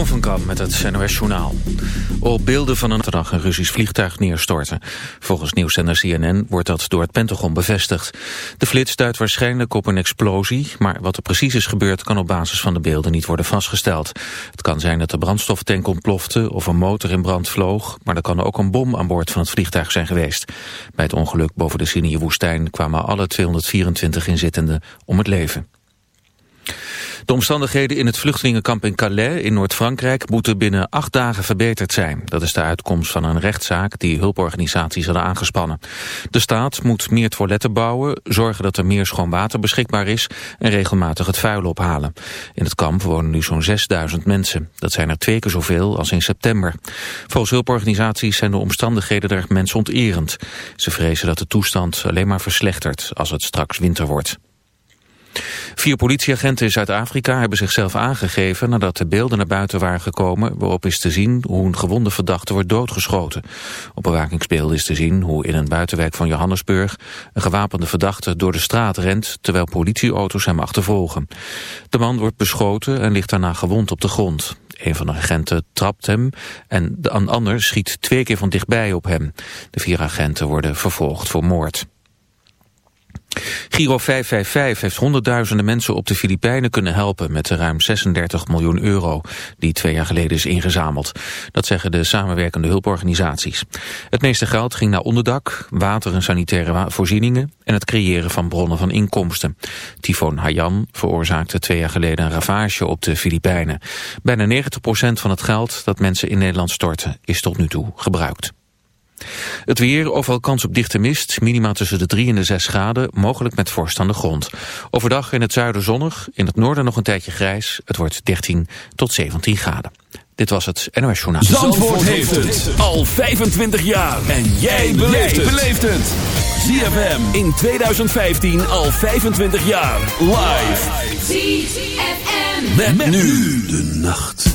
Jeroen van met het NOS Journaal. Op beelden van een dag een Russisch vliegtuig neerstorten. Volgens nieuwszender CNN wordt dat door het Pentagon bevestigd. De flits duidt waarschijnlijk op een explosie... maar wat er precies is gebeurd kan op basis van de beelden niet worden vastgesteld. Het kan zijn dat de brandstoftank ontplofte of een motor in brand vloog... maar er kan ook een bom aan boord van het vliegtuig zijn geweest. Bij het ongeluk boven de Sinai-woestijn kwamen alle 224 inzittenden om het leven. De omstandigheden in het vluchtelingenkamp in Calais in Noord-Frankrijk moeten binnen acht dagen verbeterd zijn. Dat is de uitkomst van een rechtszaak die hulporganisaties hadden aangespannen. De staat moet meer toiletten bouwen, zorgen dat er meer schoon water beschikbaar is en regelmatig het vuil ophalen. In het kamp wonen nu zo'n 6000 mensen. Dat zijn er twee keer zoveel als in september. Volgens hulporganisaties zijn de omstandigheden er mensonterend. Ze vrezen dat de toestand alleen maar verslechtert als het straks winter wordt. Vier politieagenten in Zuid-Afrika hebben zichzelf aangegeven nadat de beelden naar buiten waren gekomen waarop is te zien hoe een gewonde verdachte wordt doodgeschoten. Op bewakingsbeelden is te zien hoe in een buitenwijk van Johannesburg een gewapende verdachte door de straat rent terwijl politieauto's hem achtervolgen. De man wordt beschoten en ligt daarna gewond op de grond. Een van de agenten trapt hem en de ander schiet twee keer van dichtbij op hem. De vier agenten worden vervolgd voor moord. Giro 555 heeft honderdduizenden mensen op de Filipijnen kunnen helpen met de ruim 36 miljoen euro die twee jaar geleden is ingezameld. Dat zeggen de samenwerkende hulporganisaties. Het meeste geld ging naar onderdak, water en sanitaire voorzieningen en het creëren van bronnen van inkomsten. Tyfoon Haiyan veroorzaakte twee jaar geleden een ravage op de Filipijnen. Bijna 90% van het geld dat mensen in Nederland storten is tot nu toe gebruikt. Het weer, overal kans op dichte mist, minima tussen de 3 en de 6 graden, mogelijk met vorst aan de grond. Overdag in het zuiden zonnig, in het noorden nog een tijdje grijs. Het wordt 13 tot 17 graden. Dit was het NOS Journaal. Zandvoort, Zandvoort heeft het al 25 jaar. En jij beleeft het. ZFM in 2015 al 25 jaar. Live. ZFM. Met, met nu de nacht.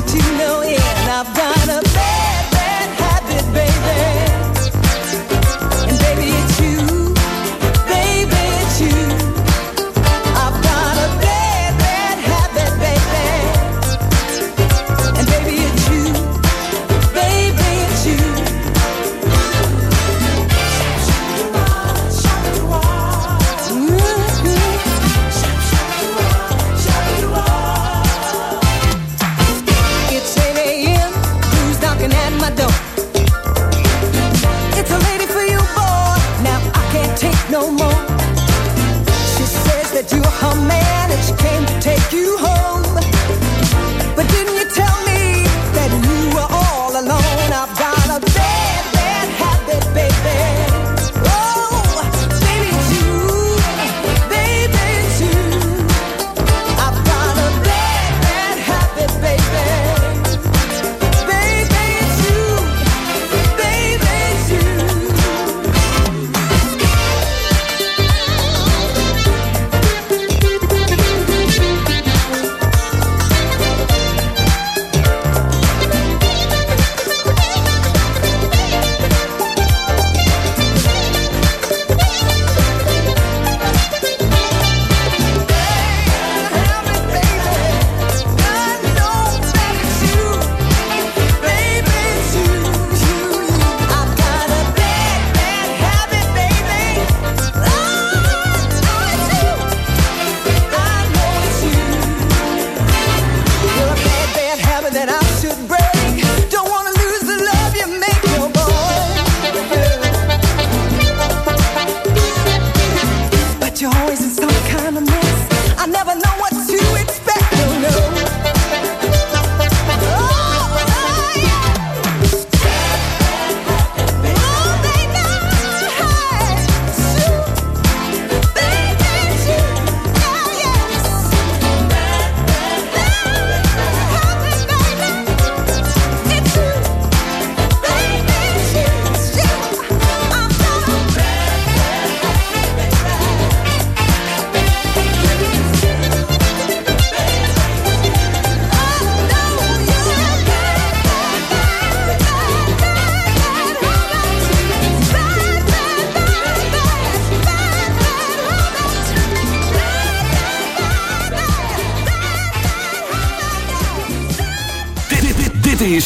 that you know it.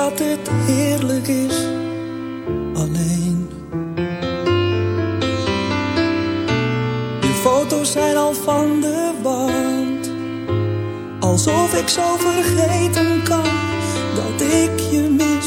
Dat het heerlijk is alleen. De foto's zijn al van de wand, alsof ik zo vergeten kan dat ik je mis.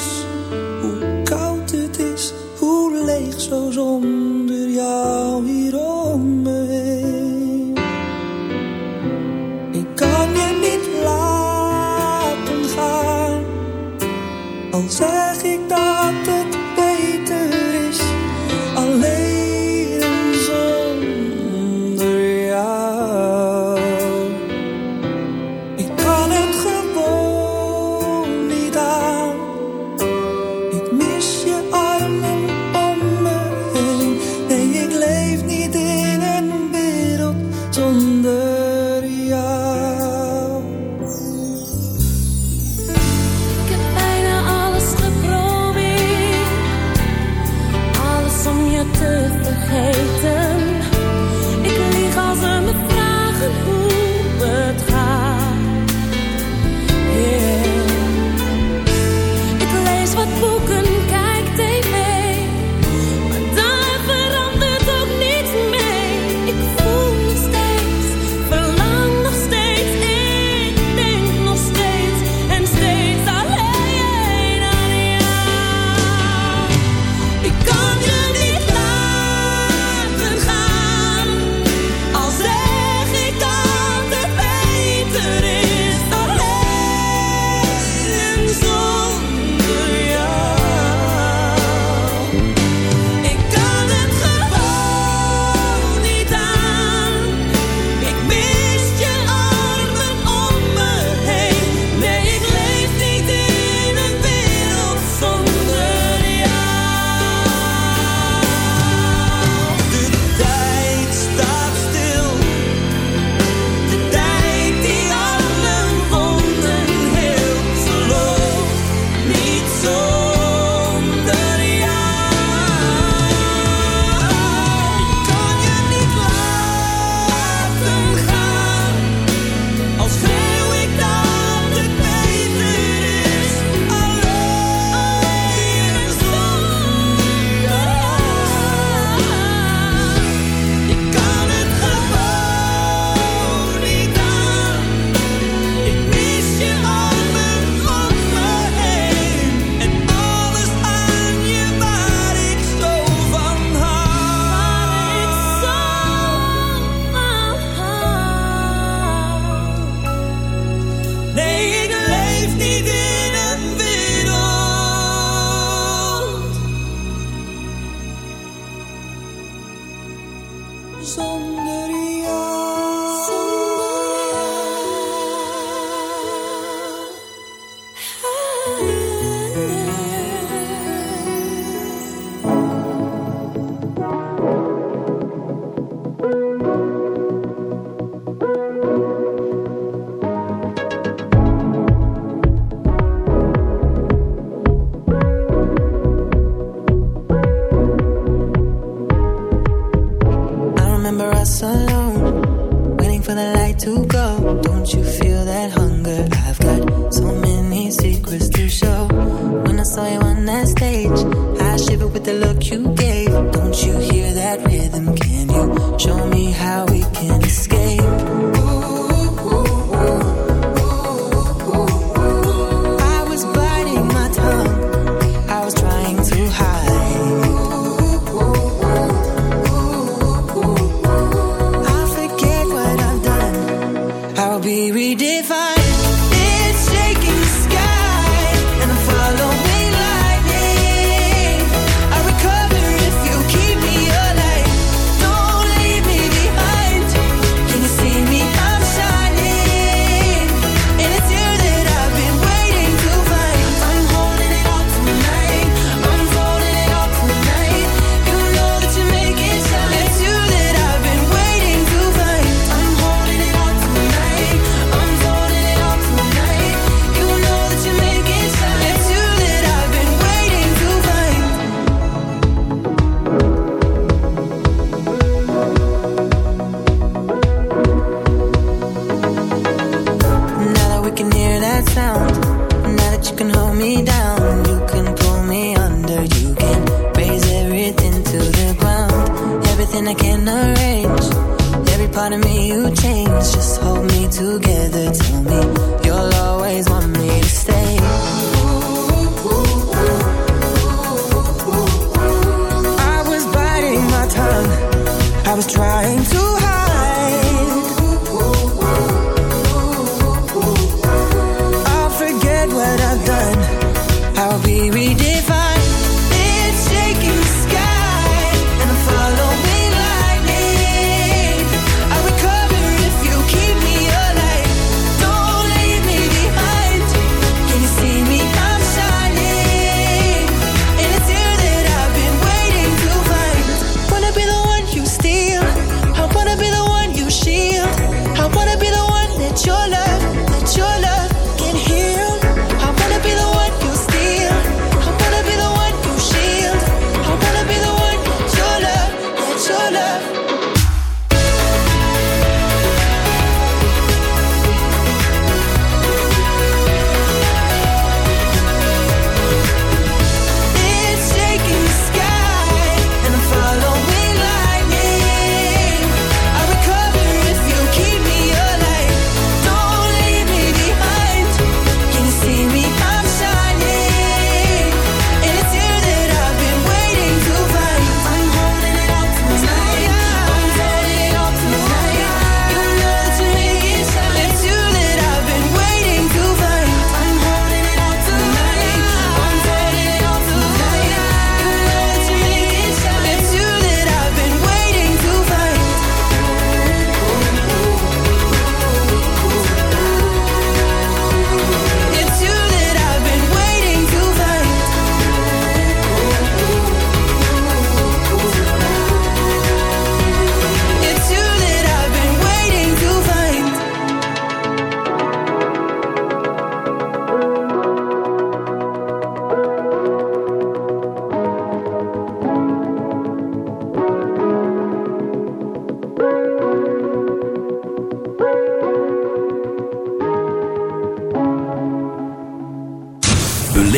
the look you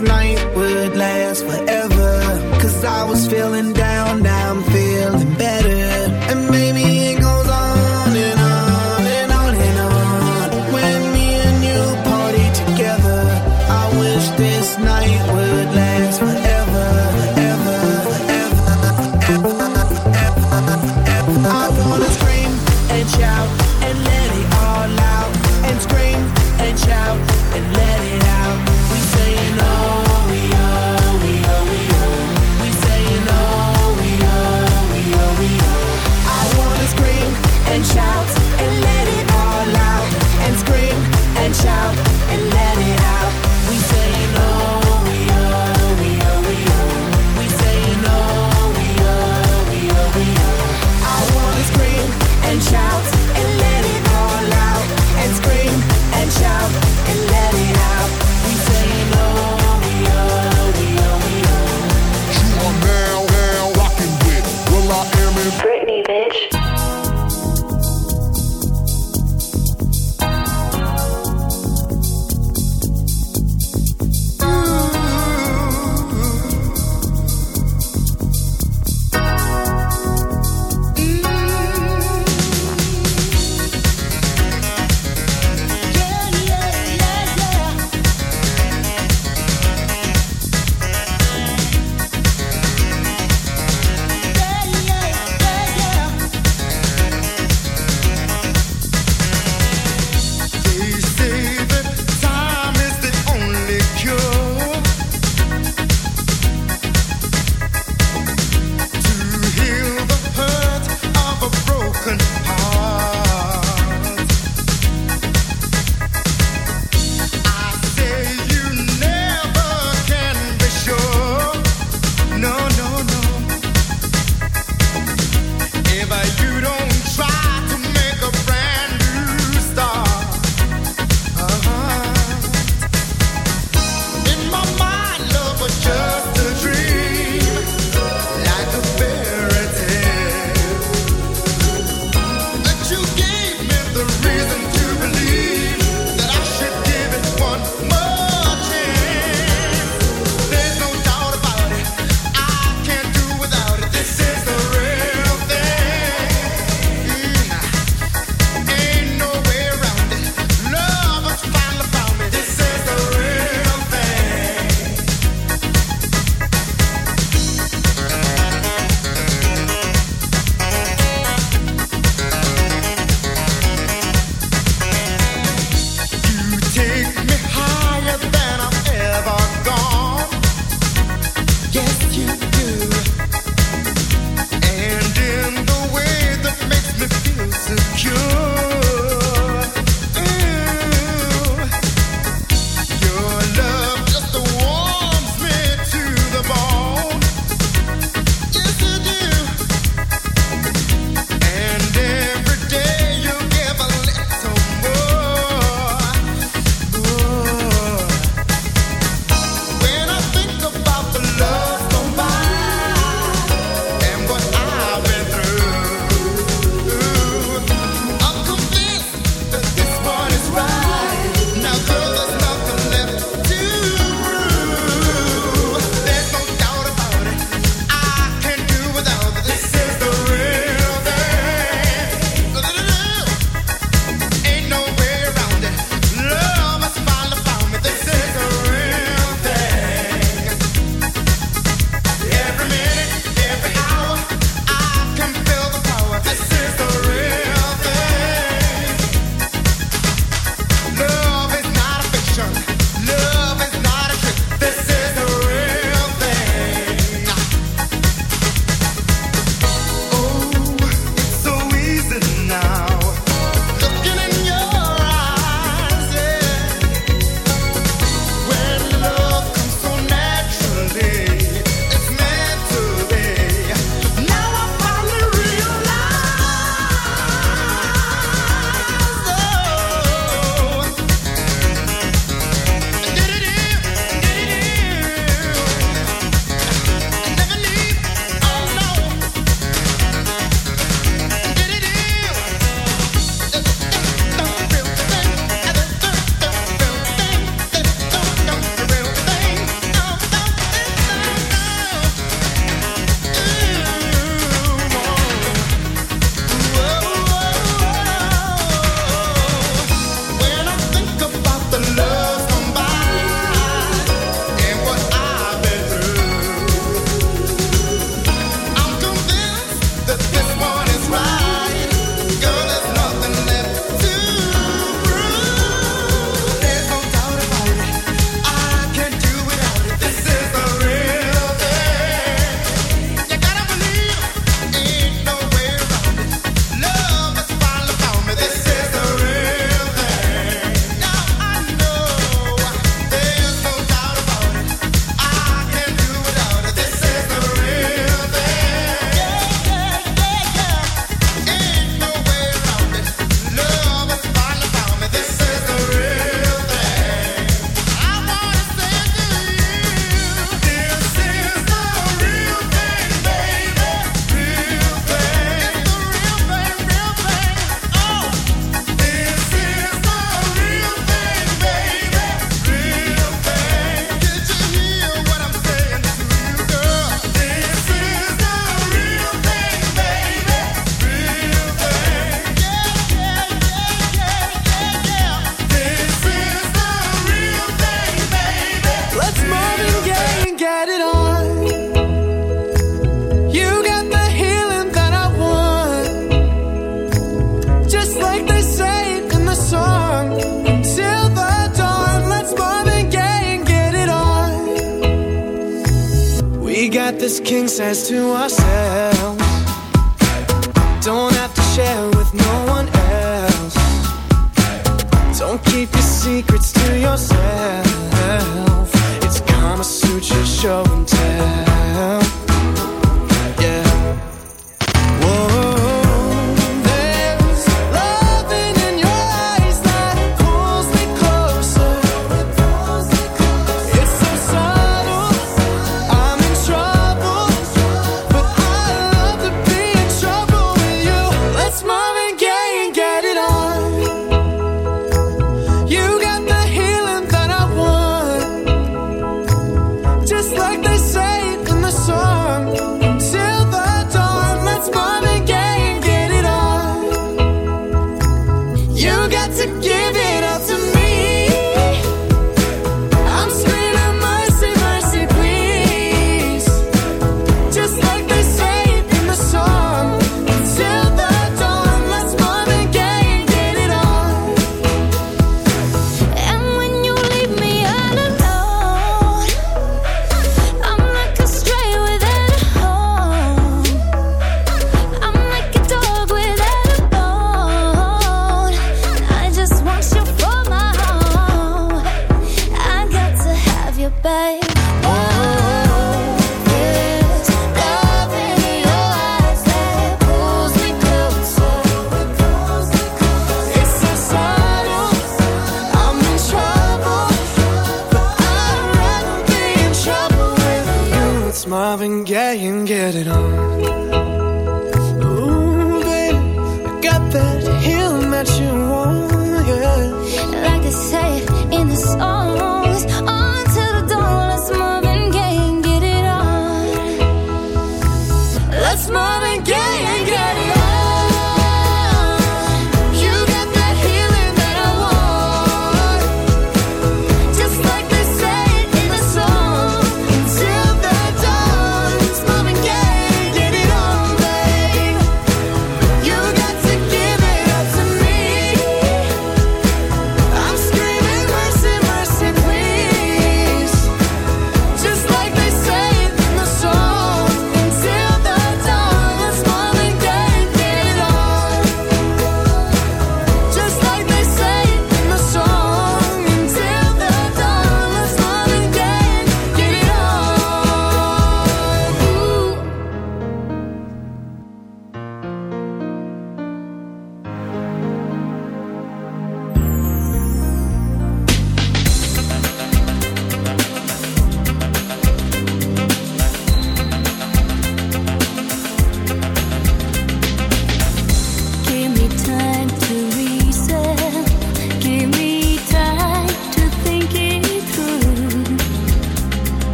Night